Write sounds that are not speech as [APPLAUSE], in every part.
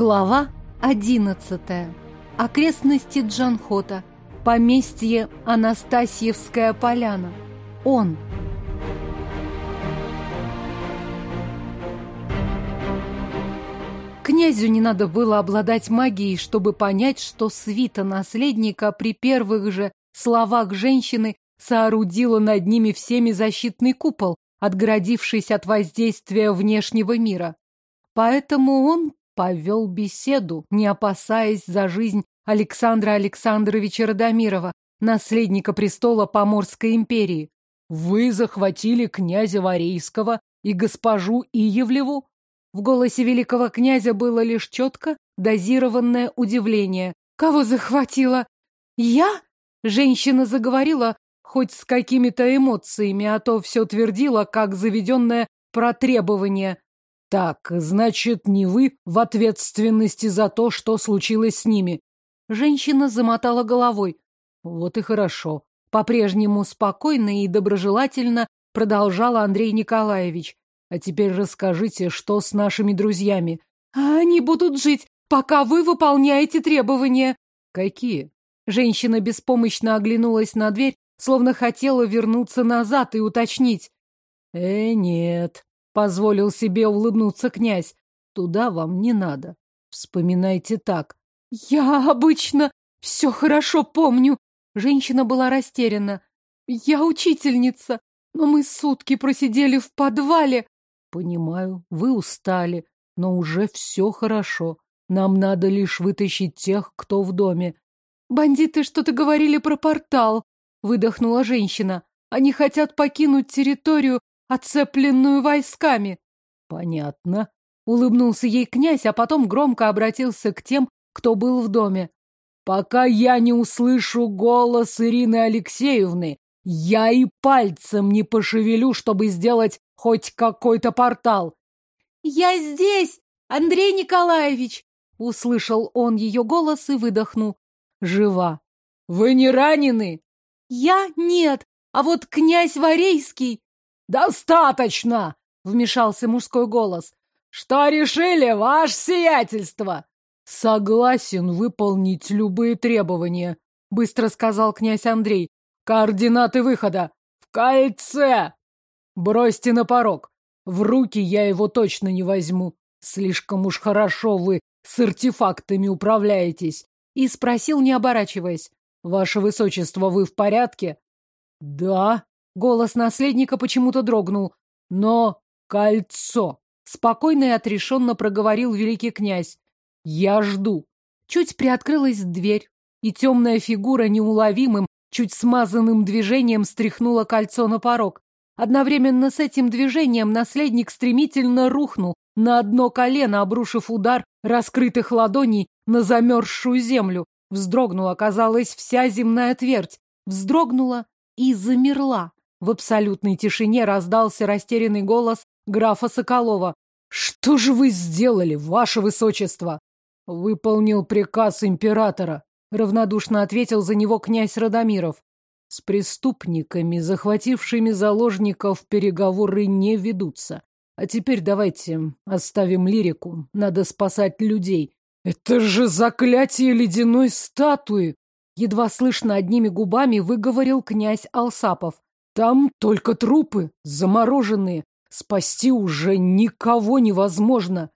Глава одиннадцатая. Окрестности Джанхота. Поместье Анастасьевская поляна. Он. Князю не надо было обладать магией, чтобы понять, что свита наследника при первых же словах женщины соорудила над ними всеми защитный купол, отгородившись от воздействия внешнего мира. Поэтому он повел беседу, не опасаясь за жизнь Александра Александровича Радомирова, наследника престола Поморской империи. «Вы захватили князя Варейского и госпожу Иевлеву?» В голосе великого князя было лишь четко дозированное удивление. «Кого захватила? Я?» Женщина заговорила хоть с какими-то эмоциями, а то все твердила, как заведенное про требования. Так, значит, не вы в ответственности за то, что случилось с ними. Женщина замотала головой. Вот и хорошо. По-прежнему спокойно и доброжелательно продолжал Андрей Николаевич. А теперь расскажите, что с нашими друзьями. Они будут жить, пока вы выполняете требования. Какие? Женщина беспомощно оглянулась на дверь, словно хотела вернуться назад и уточнить. Э, нет, Позволил себе улыбнуться князь. Туда вам не надо. Вспоминайте так. Я обычно все хорошо помню. Женщина была растеряна. Я учительница, но мы сутки просидели в подвале. Понимаю, вы устали, но уже все хорошо. Нам надо лишь вытащить тех, кто в доме. Бандиты что-то говорили про портал, выдохнула женщина. Они хотят покинуть территорию оцепленную войсками. Понятно. Улыбнулся ей князь, а потом громко обратился к тем, кто был в доме. Пока я не услышу голос Ирины Алексеевны, я и пальцем не пошевелю, чтобы сделать хоть какой-то портал. Я здесь, Андрей Николаевич! Услышал он ее голос и выдохнул. Жива. Вы не ранены? Я нет, а вот князь Варейский... «Достаточно!» — вмешался мужской голос. «Что решили, ваше сиятельство?» «Согласен выполнить любые требования», — быстро сказал князь Андрей. «Координаты выхода! В кольце!» «Бросьте на порог. В руки я его точно не возьму. Слишком уж хорошо вы с артефактами управляетесь». И спросил, не оборачиваясь. «Ваше высочество, вы в порядке?» «Да», Голос наследника почему-то дрогнул. Но кольцо! Спокойно и отрешенно проговорил великий князь. Я жду. Чуть приоткрылась дверь, и темная фигура неуловимым, чуть смазанным движением стряхнула кольцо на порог. Одновременно с этим движением наследник стремительно рухнул на одно колено, обрушив удар раскрытых ладоней на замерзшую землю. Вздрогнула, казалось, вся земная твердь. Вздрогнула и замерла. В абсолютной тишине раздался растерянный голос графа Соколова. «Что же вы сделали, ваше высочество?» «Выполнил приказ императора», — равнодушно ответил за него князь Радомиров. «С преступниками, захватившими заложников, переговоры не ведутся. А теперь давайте оставим лирику. Надо спасать людей. Это же заклятие ледяной статуи!» Едва слышно одними губами выговорил князь Алсапов. Там только трупы, замороженные. Спасти уже никого невозможно.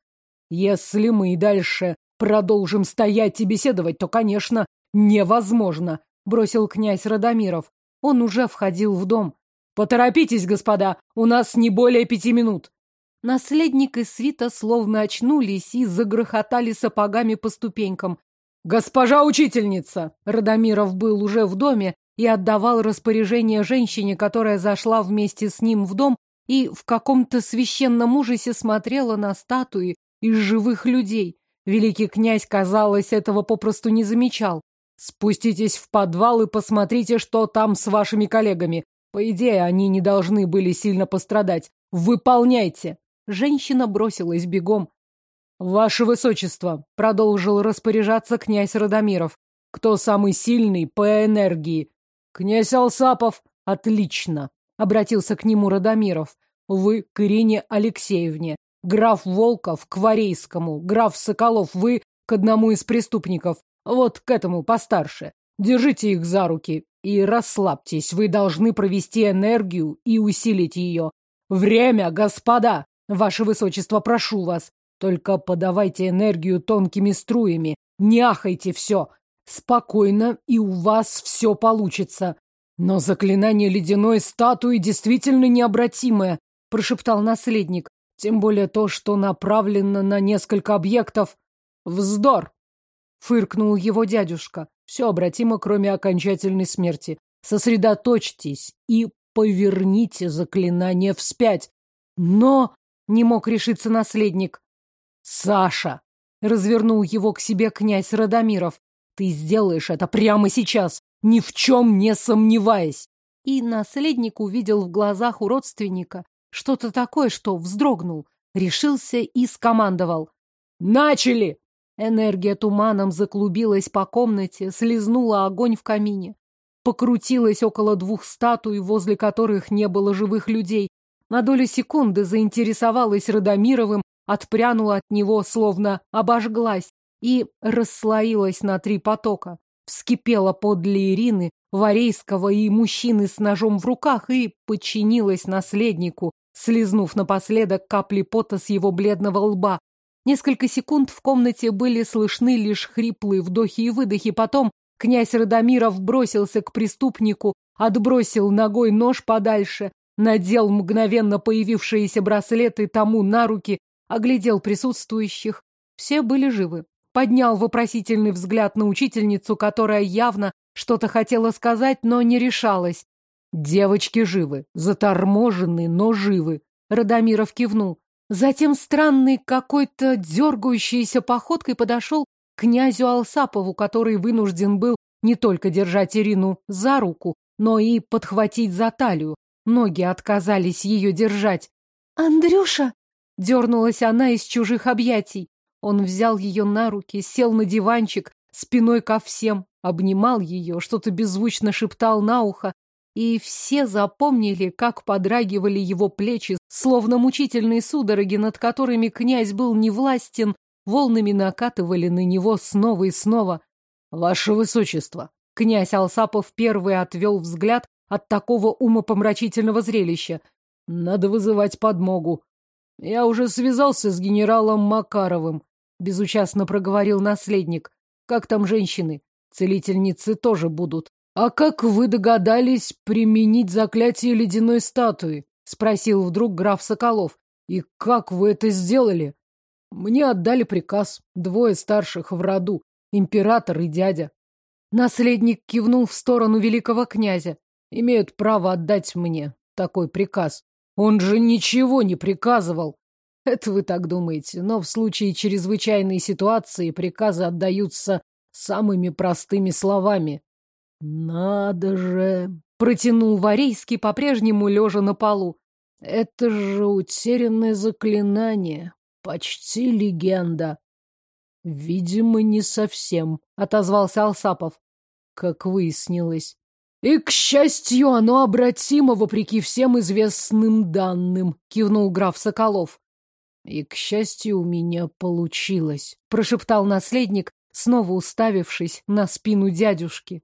Если мы и дальше продолжим стоять и беседовать, то, конечно, невозможно, бросил князь Радомиров. Он уже входил в дом. Поторопитесь, господа, у нас не более пяти минут. Наследник и свита словно очнулись и загрохотали сапогами по ступенькам. «Госпожа учительница!» Радомиров был уже в доме и отдавал распоряжение женщине, которая зашла вместе с ним в дом и в каком-то священном ужасе смотрела на статуи из живых людей. Великий князь, казалось, этого попросту не замечал. «Спуститесь в подвал и посмотрите, что там с вашими коллегами. По идее, они не должны были сильно пострадать. Выполняйте!» Женщина бросилась бегом. «Ваше высочество!» — продолжил распоряжаться князь Радомиров. «Кто самый сильный по энергии? «Князь Алсапов!» «Отлично!» — обратился к нему Радомиров. «Вы к Ирине Алексеевне. Граф Волков к Варейскому, граф Соколов, вы к одному из преступников, вот к этому постарше. Держите их за руки и расслабьтесь. Вы должны провести энергию и усилить ее. Время, господа! Ваше Высочество, прошу вас. Только подавайте энергию тонкими струями. Не ахайте все. Спокойно, и у вас все получится. Но заклинание ледяной статуи действительно необратимое, прошептал наследник. Тем более то, что направлено на несколько объектов. Вздор! Фыркнул его дядюшка. Все обратимо, кроме окончательной смерти. Сосредоточьтесь и поверните заклинание вспять. Но не мог решиться наследник. Саша! Развернул его к себе князь Радомиров. Ты сделаешь это прямо сейчас, ни в чем не сомневаясь. И наследник увидел в глазах у родственника что-то такое, что вздрогнул, решился и скомандовал. «Начали!» Энергия туманом заклубилась по комнате, слезнула огонь в камине. Покрутилась около двух статуй, возле которых не было живых людей. На долю секунды заинтересовалась Радомировым, отпрянула от него, словно обожглась, и расслоилась на три потока. Вскипела подле Ирины, Варейского и мужчины с ножом в руках и подчинилась наследнику, слизнув напоследок капли пота с его бледного лба, Несколько секунд в комнате были слышны лишь хриплые вдохи и выдохи. Потом князь Радомиров бросился к преступнику, отбросил ногой нож подальше, надел мгновенно появившиеся браслеты тому на руки, оглядел присутствующих. Все были живы. Поднял вопросительный взгляд на учительницу, которая явно что-то хотела сказать, но не решалась. Девочки живы, заторможены, но живы. Радомиров кивнул. Затем странный какой-то дергающейся походкой подошел к князю Алсапову, который вынужден был не только держать Ирину за руку, но и подхватить за талию. Ноги отказались ее держать. «Андрюша!» — дернулась она из чужих объятий. Он взял ее на руки, сел на диванчик, спиной ко всем, обнимал ее, что-то беззвучно шептал на ухо, и все запомнили, как подрагивали его плечи, словно мучительные судороги, над которыми князь был невластен, волнами накатывали на него снова и снова. «Ваше высочество!» Князь Алсапов первый отвел взгляд от такого умопомрачительного зрелища. «Надо вызывать подмогу. Я уже связался с генералом Макаровым», — безучастно проговорил наследник. «Как там женщины? Целительницы тоже будут. «А как вы догадались применить заклятие ледяной статуи?» — спросил вдруг граф Соколов. «И как вы это сделали?» «Мне отдали приказ. Двое старших в роду. Император и дядя». Наследник кивнул в сторону великого князя. «Имеют право отдать мне такой приказ. Он же ничего не приказывал». [LAUGHS] Это вы так думаете, но в случае чрезвычайной ситуации приказы отдаются самыми простыми словами. «Надо же!» — протянул Варейский, по-прежнему лежа на полу. «Это же утерянное заклинание, почти легенда». «Видимо, не совсем», — отозвался Алсапов. Как выяснилось. «И, к счастью, оно обратимо, вопреки всем известным данным», — кивнул граф Соколов. «И, к счастью, у меня получилось», — прошептал наследник, снова уставившись на спину дядюшки.